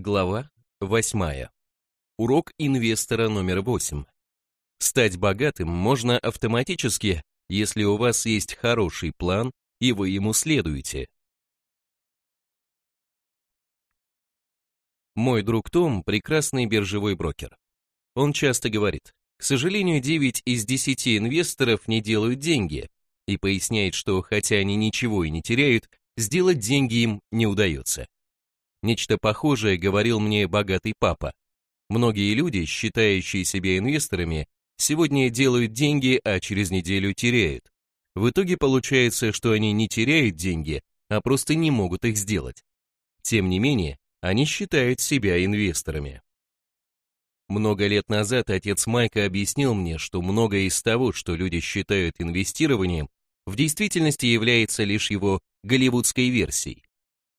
Глава 8. Урок инвестора номер 8. Стать богатым можно автоматически, если у вас есть хороший план и вы ему следуете. Мой друг Том – прекрасный биржевой брокер. Он часто говорит, к сожалению, 9 из 10 инвесторов не делают деньги, и поясняет, что хотя они ничего и не теряют, сделать деньги им не удается. Нечто похожее говорил мне богатый папа. Многие люди, считающие себя инвесторами, сегодня делают деньги, а через неделю теряют. В итоге получается, что они не теряют деньги, а просто не могут их сделать. Тем не менее, они считают себя инвесторами. Много лет назад отец Майка объяснил мне, что многое из того, что люди считают инвестированием, в действительности является лишь его голливудской версией.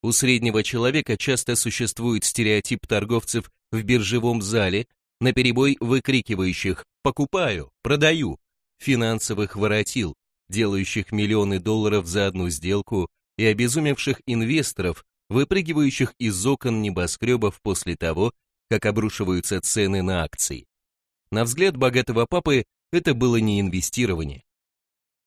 У среднего человека часто существует стереотип торговцев в биржевом зале, наперебой выкрикивающих «покупаю», «продаю», финансовых воротил, делающих миллионы долларов за одну сделку, и обезумевших инвесторов, выпрыгивающих из окон небоскребов после того, как обрушиваются цены на акции. На взгляд богатого папы это было не инвестирование.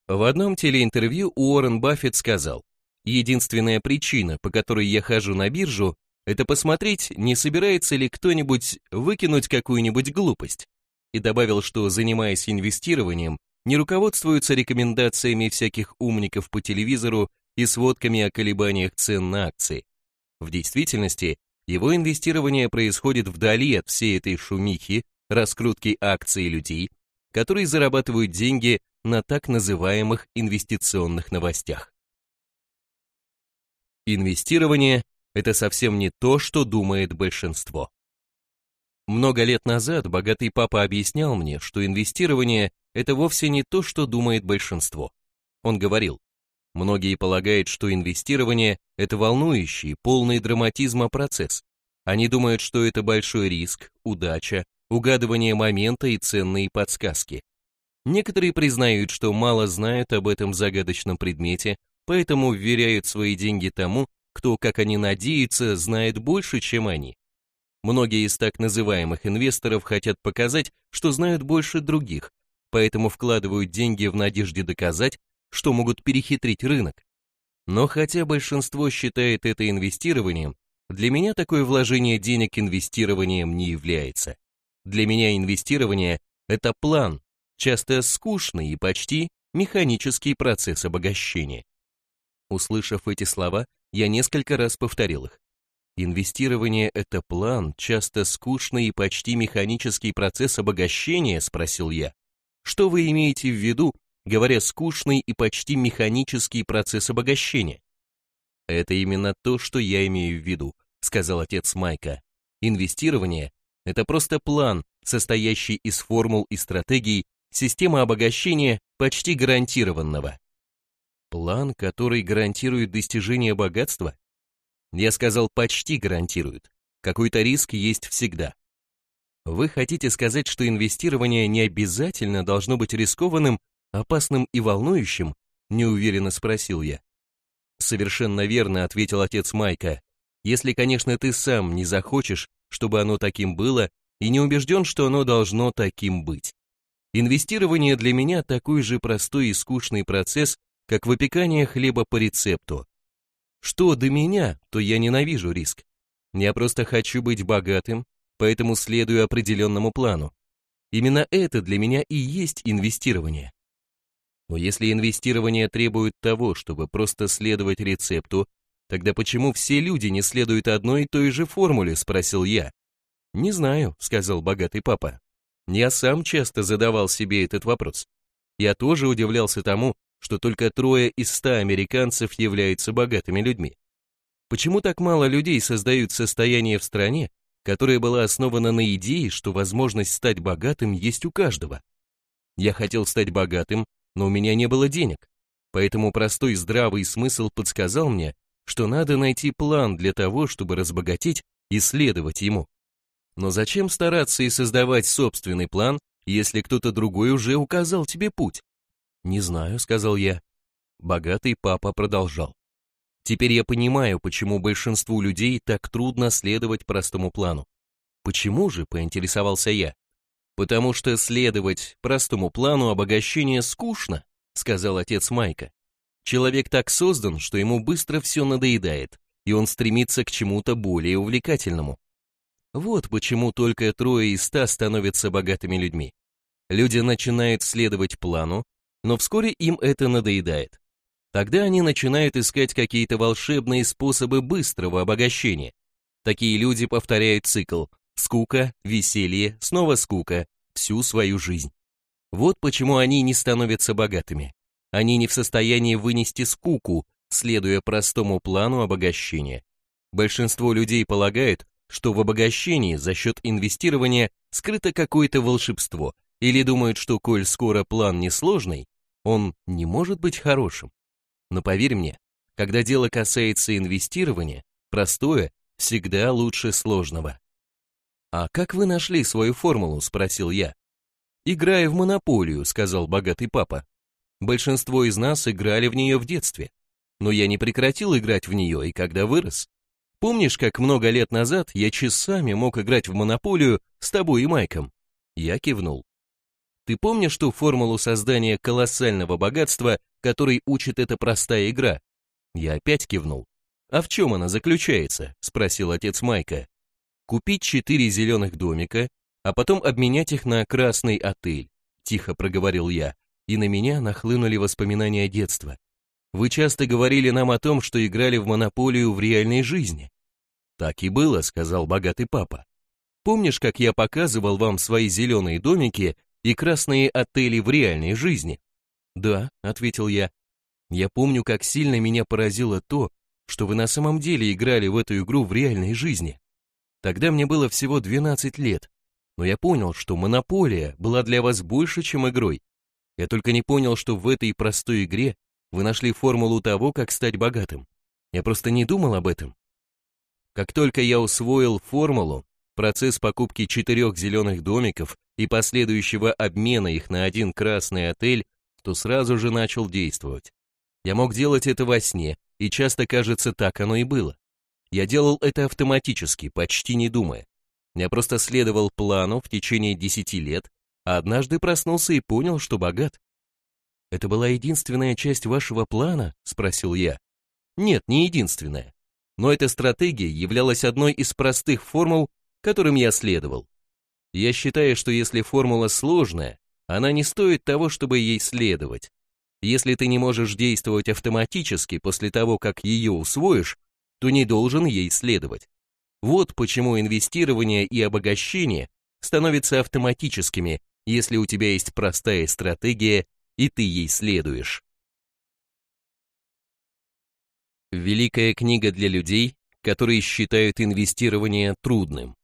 В одном телеинтервью Уоррен Баффет сказал, Единственная причина, по которой я хожу на биржу, это посмотреть, не собирается ли кто-нибудь выкинуть какую-нибудь глупость. И добавил, что, занимаясь инвестированием, не руководствуются рекомендациями всяких умников по телевизору и сводками о колебаниях цен на акции. В действительности, его инвестирование происходит вдали от всей этой шумихи, раскрутки акций людей, которые зарабатывают деньги на так называемых инвестиционных новостях. Инвестирование – это совсем не то, что думает большинство. Много лет назад богатый папа объяснял мне, что инвестирование – это вовсе не то, что думает большинство. Он говорил, многие полагают, что инвестирование – это волнующий, полный драматизма процесс. Они думают, что это большой риск, удача, угадывание момента и ценные подсказки. Некоторые признают, что мало знают об этом загадочном предмете, поэтому вверяют свои деньги тому, кто, как они надеются, знает больше, чем они. Многие из так называемых инвесторов хотят показать, что знают больше других, поэтому вкладывают деньги в надежде доказать, что могут перехитрить рынок. Но хотя большинство считает это инвестированием, для меня такое вложение денег инвестированием не является. Для меня инвестирование – это план, часто скучный и почти механический процесс обогащения. Услышав эти слова, я несколько раз повторил их. Инвестирование – это план, часто скучный и почти механический процесс обогащения, спросил я. Что вы имеете в виду, говоря скучный и почти механический процесс обогащения? Это именно то, что я имею в виду, сказал отец Майка. Инвестирование – это просто план, состоящий из формул и стратегий, система обогащения почти гарантированного. План, который гарантирует достижение богатства? Я сказал, почти гарантирует. Какой-то риск есть всегда. Вы хотите сказать, что инвестирование не обязательно должно быть рискованным, опасным и волнующим? Неуверенно спросил я. Совершенно верно, ответил отец Майка. Если, конечно, ты сам не захочешь, чтобы оно таким было, и не убежден, что оно должно таким быть. Инвестирование для меня такой же простой и скучный процесс, как выпекание хлеба по рецепту. Что до меня, то я ненавижу риск. Я просто хочу быть богатым, поэтому следую определенному плану. Именно это для меня и есть инвестирование. Но если инвестирование требует того, чтобы просто следовать рецепту, тогда почему все люди не следуют одной и той же формуле, спросил я. Не знаю, сказал богатый папа. Я сам часто задавал себе этот вопрос. Я тоже удивлялся тому, что только трое из ста американцев являются богатыми людьми. Почему так мало людей создают состояние в стране, которая была основана на идее, что возможность стать богатым есть у каждого? Я хотел стать богатым, но у меня не было денег, поэтому простой здравый смысл подсказал мне, что надо найти план для того, чтобы разбогатеть и следовать ему. Но зачем стараться и создавать собственный план, если кто-то другой уже указал тебе путь? «Не знаю», — сказал я. Богатый папа продолжал. Теперь я понимаю, почему большинству людей так трудно следовать простому плану. Почему же, поинтересовался я? Потому что следовать простому плану обогащения скучно, сказал отец Майка. Человек так создан, что ему быстро все надоедает, и он стремится к чему-то более увлекательному. Вот почему только трое из ста становятся богатыми людьми. Люди начинают следовать плану, но вскоре им это надоедает. Тогда они начинают искать какие-то волшебные способы быстрого обогащения. Такие люди повторяют цикл скука, веселье, снова скука всю свою жизнь. Вот почему они не становятся богатыми. Они не в состоянии вынести скуку, следуя простому плану обогащения. Большинство людей полагают, что в обогащении за счет инвестирования скрыто какое-то волшебство, или думают, что коль скоро план несложный, он не может быть хорошим. Но поверь мне, когда дело касается инвестирования, простое всегда лучше сложного. «А как вы нашли свою формулу?» – спросил я. «Играя в монополию», – сказал богатый папа. Большинство из нас играли в нее в детстве. Но я не прекратил играть в нее и когда вырос. Помнишь, как много лет назад я часами мог играть в монополию с тобой и Майком? Я кивнул. Ты помнишь ту формулу создания колоссального богатства, который учит эта простая игра? Я опять кивнул. А в чем она заключается? Спросил отец Майка. Купить четыре зеленых домика, а потом обменять их на красный отель, тихо проговорил я и на меня нахлынули воспоминания детства. Вы часто говорили нам о том, что играли в монополию в реальной жизни. Так и было, сказал богатый папа. Помнишь, как я показывал вам свои зеленые домики и красные отели в реальной жизни? Да, ответил я. Я помню, как сильно меня поразило то, что вы на самом деле играли в эту игру в реальной жизни. Тогда мне было всего 12 лет, но я понял, что монополия была для вас больше, чем игрой, я только не понял, что в этой простой игре вы нашли формулу того, как стать богатым. Я просто не думал об этом. Как только я усвоил формулу, процесс покупки четырех зеленых домиков и последующего обмена их на один красный отель, то сразу же начал действовать. Я мог делать это во сне, и часто, кажется, так оно и было. Я делал это автоматически, почти не думая. Я просто следовал плану в течение десяти лет, а однажды проснулся и понял, что богат. «Это была единственная часть вашего плана?» – спросил я. «Нет, не единственная. Но эта стратегия являлась одной из простых формул, которым я следовал. Я считаю, что если формула сложная, она не стоит того, чтобы ей следовать. Если ты не можешь действовать автоматически после того, как ее усвоишь, то не должен ей следовать. Вот почему инвестирование и обогащение становятся автоматическими, если у тебя есть простая стратегия и ты ей следуешь. Великая книга для людей, которые считают инвестирование трудным.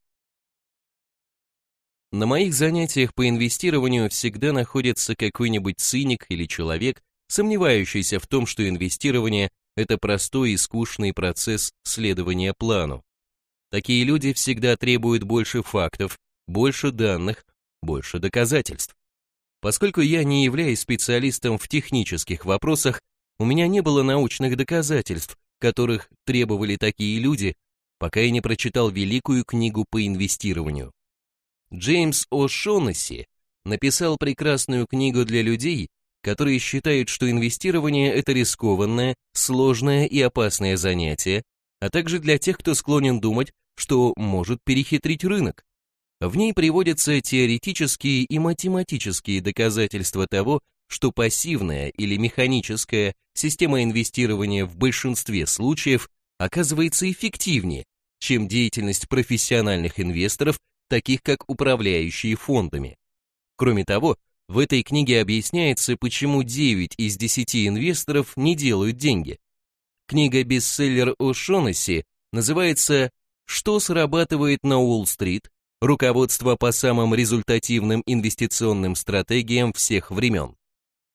На моих занятиях по инвестированию всегда находится какой-нибудь циник или человек, сомневающийся в том, что инвестирование – это простой и скучный процесс следования плану. Такие люди всегда требуют больше фактов, больше данных, больше доказательств. Поскольку я не являюсь специалистом в технических вопросах, у меня не было научных доказательств, которых требовали такие люди, пока я не прочитал великую книгу по инвестированию. Джеймс О'Шонесси написал прекрасную книгу для людей, которые считают, что инвестирование – это рискованное, сложное и опасное занятие, а также для тех, кто склонен думать, что может перехитрить рынок. В ней приводятся теоретические и математические доказательства того, что пассивная или механическая система инвестирования в большинстве случаев оказывается эффективнее, чем деятельность профессиональных инвесторов, таких как управляющие фондами. Кроме того, в этой книге объясняется, почему 9 из 10 инвесторов не делают деньги. Книга-бестселлер О'Шонесси называется «Что срабатывает на Уолл-стрит руководство по самым результативным инвестиционным стратегиям всех времен.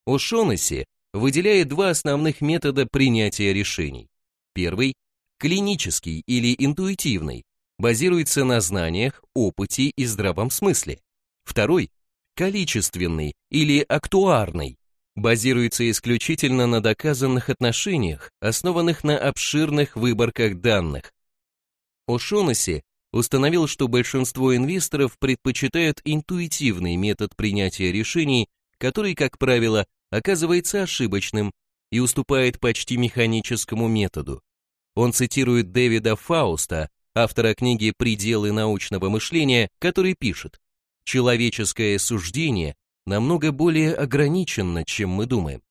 О'Шонесси выделяет два основных метода принятия решений. Первый – клинический или интуитивный, базируется на знаниях, опыте и здравом смысле. Второй – количественный или актуарный, базируется исключительно на доказанных отношениях, основанных на обширных выборках данных. О'Шонесси установил, что большинство инвесторов предпочитают интуитивный метод принятия решений, который, как правило, оказывается ошибочным и уступает почти механическому методу. Он цитирует Дэвида Фауста, автора книги «Пределы научного мышления», который пишет, «Человеческое суждение намного более ограничено, чем мы думаем».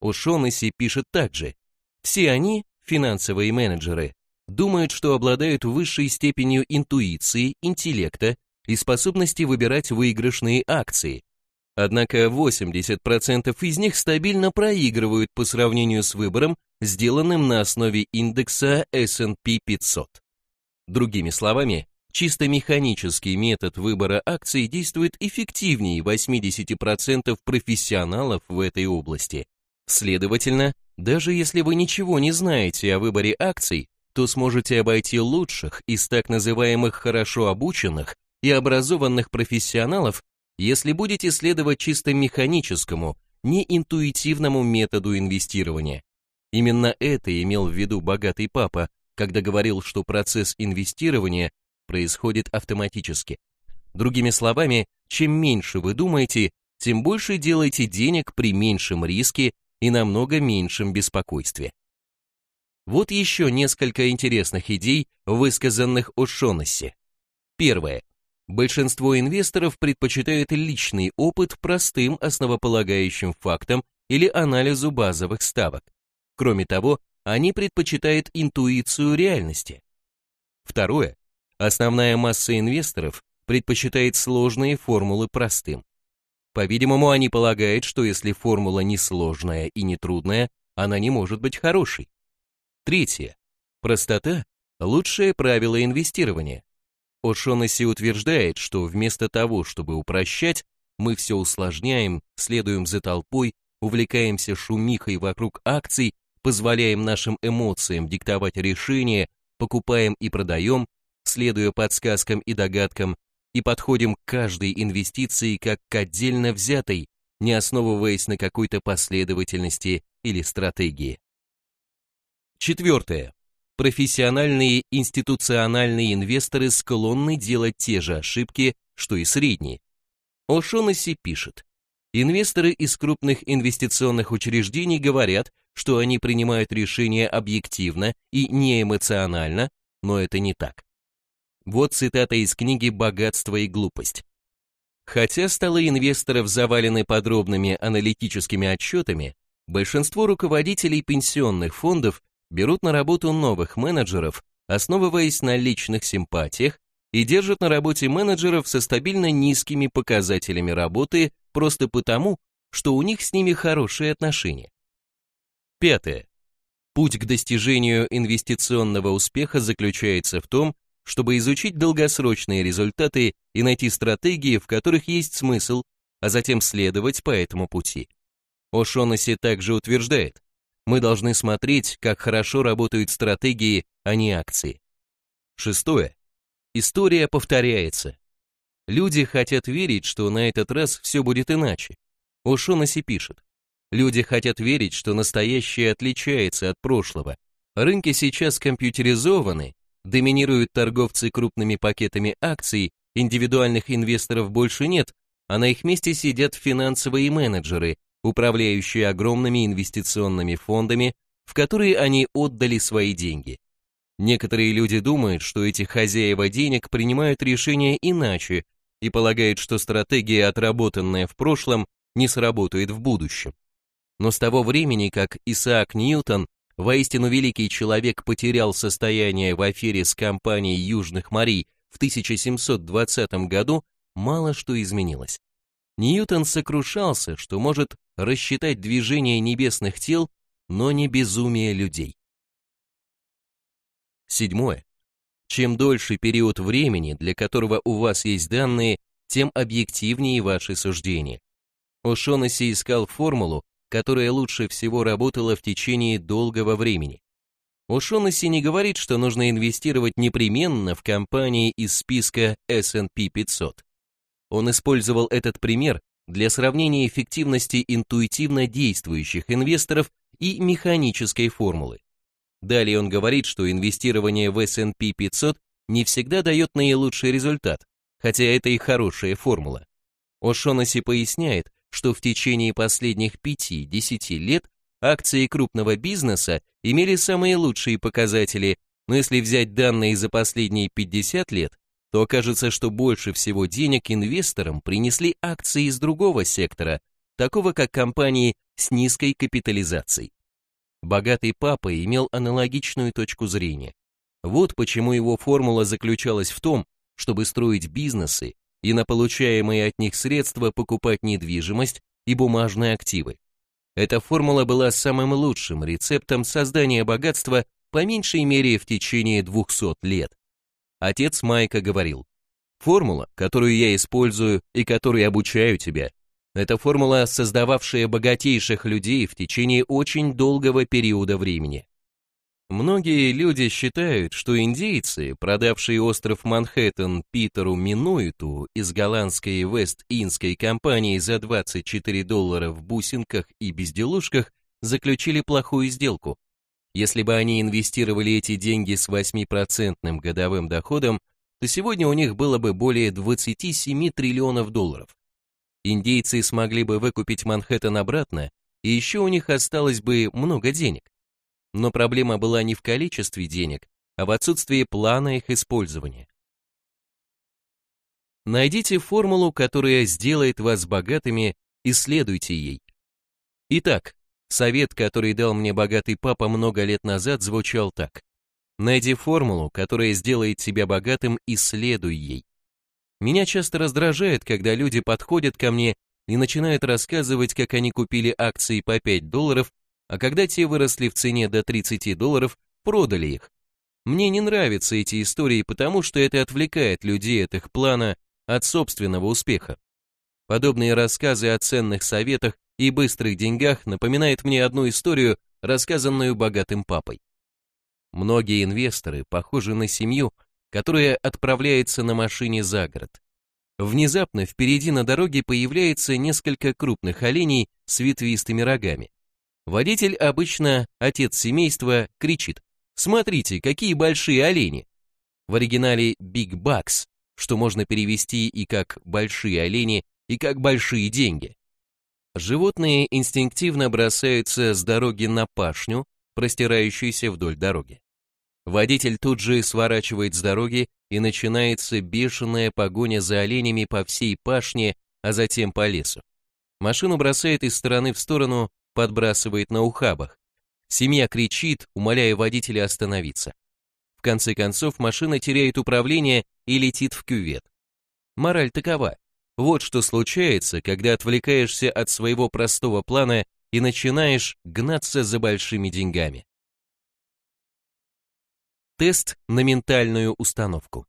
О'Шонесси пишет также, «Все они, финансовые менеджеры, думают, что обладают высшей степенью интуиции, интеллекта и способности выбирать выигрышные акции. Однако 80% из них стабильно проигрывают по сравнению с выбором, сделанным на основе индекса S&P 500. Другими словами, чисто механический метод выбора акций действует эффективнее 80% профессионалов в этой области. Следовательно, даже если вы ничего не знаете о выборе акций, то сможете обойти лучших из так называемых хорошо обученных и образованных профессионалов, если будете следовать чисто механическому, неинтуитивному методу инвестирования. Именно это имел в виду богатый папа, когда говорил, что процесс инвестирования происходит автоматически. Другими словами, чем меньше вы думаете, тем больше делаете денег при меньшем риске и намного меньшем беспокойстве. Вот еще несколько интересных идей, высказанных о Шонессе. Первое. Большинство инвесторов предпочитают личный опыт простым основополагающим фактам или анализу базовых ставок. Кроме того, они предпочитают интуицию реальности. Второе. Основная масса инвесторов предпочитает сложные формулы простым. По-видимому, они полагают, что если формула не сложная и не трудная, она не может быть хорошей. Третье. Простота – лучшее правило инвестирования. О'Шонесси утверждает, что вместо того, чтобы упрощать, мы все усложняем, следуем за толпой, увлекаемся шумихой вокруг акций, позволяем нашим эмоциям диктовать решения, покупаем и продаем, следуя подсказкам и догадкам, и подходим к каждой инвестиции как к отдельно взятой, не основываясь на какой-то последовательности или стратегии. Четвертое. Профессиональные институциональные инвесторы склонны делать те же ошибки, что и средние. О'Шонесси пишет, инвесторы из крупных инвестиционных учреждений говорят, что они принимают решения объективно и неэмоционально, но это не так. Вот цитата из книги «Богатство и глупость». Хотя столы инвесторов завалены подробными аналитическими отчетами, большинство руководителей пенсионных фондов берут на работу новых менеджеров, основываясь на личных симпатиях, и держат на работе менеджеров со стабильно низкими показателями работы просто потому, что у них с ними хорошие отношения. Пятое. Путь к достижению инвестиционного успеха заключается в том, чтобы изучить долгосрочные результаты и найти стратегии, в которых есть смысл, а затем следовать по этому пути. О'Шонесси также утверждает, мы должны смотреть, как хорошо работают стратегии, а не акции. Шестое. История повторяется. Люди хотят верить, что на этот раз все будет иначе. О'Шонесси пишет. Люди хотят верить, что настоящее отличается от прошлого. Рынки сейчас компьютеризованы, доминируют торговцы крупными пакетами акций, индивидуальных инвесторов больше нет, а на их месте сидят финансовые менеджеры, управляющие огромными инвестиционными фондами, в которые они отдали свои деньги. Некоторые люди думают, что эти хозяева денег принимают решения иначе и полагают, что стратегия, отработанная в прошлом, не сработает в будущем. Но с того времени, как Исаак Ньютон, воистину великий человек, потерял состояние в афере с компанией Южных морей в 1720 году, мало что изменилось. Ньютон сокрушался, что может рассчитать движение небесных тел, но не безумие людей. Седьмое. Чем дольше период времени, для которого у вас есть данные, тем объективнее ваши суждения. О'Шонесси искал формулу, которая лучше всего работала в течение долгого времени. О'Шонесси не говорит, что нужно инвестировать непременно в компании из списка S&P 500. Он использовал этот пример, для сравнения эффективности интуитивно действующих инвесторов и механической формулы. Далее он говорит, что инвестирование в S&P 500 не всегда дает наилучший результат, хотя это и хорошая формула. О'Шонесси поясняет, что в течение последних 5-10 лет акции крупного бизнеса имели самые лучшие показатели, но если взять данные за последние 50 лет, то окажется, что больше всего денег инвесторам принесли акции из другого сектора, такого как компании с низкой капитализацией. Богатый папа имел аналогичную точку зрения. Вот почему его формула заключалась в том, чтобы строить бизнесы и на получаемые от них средства покупать недвижимость и бумажные активы. Эта формула была самым лучшим рецептом создания богатства по меньшей мере в течение 200 лет. Отец Майка говорил, формула, которую я использую и которой обучаю тебя, это формула, создававшая богатейших людей в течение очень долгого периода времени. Многие люди считают, что индейцы, продавшие остров Манхэттен Питеру Минуиту из голландской Вест-Индской компании за 24 доллара в бусинках и безделушках, заключили плохую сделку. Если бы они инвестировали эти деньги с 8% годовым доходом, то сегодня у них было бы более 27 триллионов долларов. Индейцы смогли бы выкупить Манхэттен обратно, и еще у них осталось бы много денег. Но проблема была не в количестве денег, а в отсутствии плана их использования. Найдите формулу, которая сделает вас богатыми, и следуйте ей. Итак, совет, который дал мне богатый папа много лет назад, звучал так. Найди формулу, которая сделает тебя богатым, и следуй ей. Меня часто раздражает, когда люди подходят ко мне и начинают рассказывать, как они купили акции по 5 долларов а когда те выросли в цене до 30 долларов, продали их. Мне не нравятся эти истории, потому что это отвлекает людей от их плана, от собственного успеха. Подобные рассказы о ценных советах и быстрых деньгах напоминают мне одну историю, рассказанную богатым папой. Многие инвесторы похожи на семью, которая отправляется на машине за город. Внезапно впереди на дороге появляется несколько крупных оленей с ветвистыми рогами. Водитель, обычно отец семейства, кричит «Смотрите, какие большие олени!» В оригинале «Big Bucks», что можно перевести и как «большие олени», и как «большие деньги». Животные инстинктивно бросаются с дороги на пашню, простирающуюся вдоль дороги. Водитель тут же сворачивает с дороги, и начинается бешеная погоня за оленями по всей пашне, а затем по лесу. Машину бросает из стороны в сторону, подбрасывает на ухабах. Семья кричит, умоляя водителя остановиться. В конце концов машина теряет управление и летит в кювет. Мораль такова. Вот что случается, когда отвлекаешься от своего простого плана и начинаешь гнаться за большими деньгами. Тест на ментальную установку.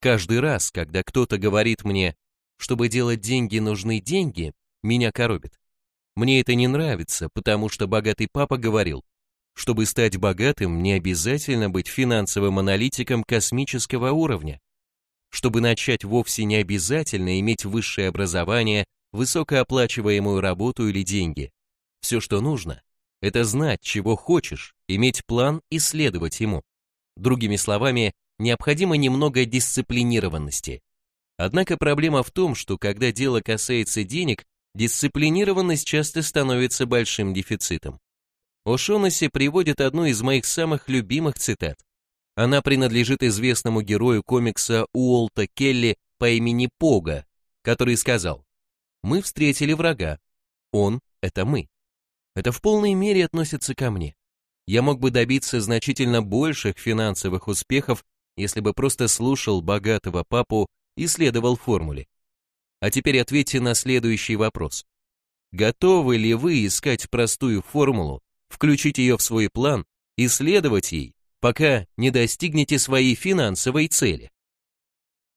Каждый раз, когда кто-то говорит мне, чтобы делать деньги нужны деньги, меня коробит. Мне это не нравится, потому что богатый папа говорил, чтобы стать богатым, не обязательно быть финансовым аналитиком космического уровня. Чтобы начать вовсе не обязательно иметь высшее образование, высокооплачиваемую работу или деньги. Все, что нужно, это знать, чего хочешь, иметь план и следовать ему. Другими словами, необходимо немного дисциплинированности. Однако проблема в том, что когда дело касается денег, дисциплинированность часто становится большим дефицитом. О'Шонесси приводит одну из моих самых любимых цитат. Она принадлежит известному герою комикса Уолта Келли по имени Пога, который сказал «Мы встретили врага. Он — это мы». Это в полной мере относится ко мне. Я мог бы добиться значительно больших финансовых успехов, если бы просто слушал богатого папу и следовал формуле. А теперь ответьте на следующий вопрос. Готовы ли вы искать простую формулу, включить ее в свой план и следовать ей, пока не достигнете своей финансовой цели?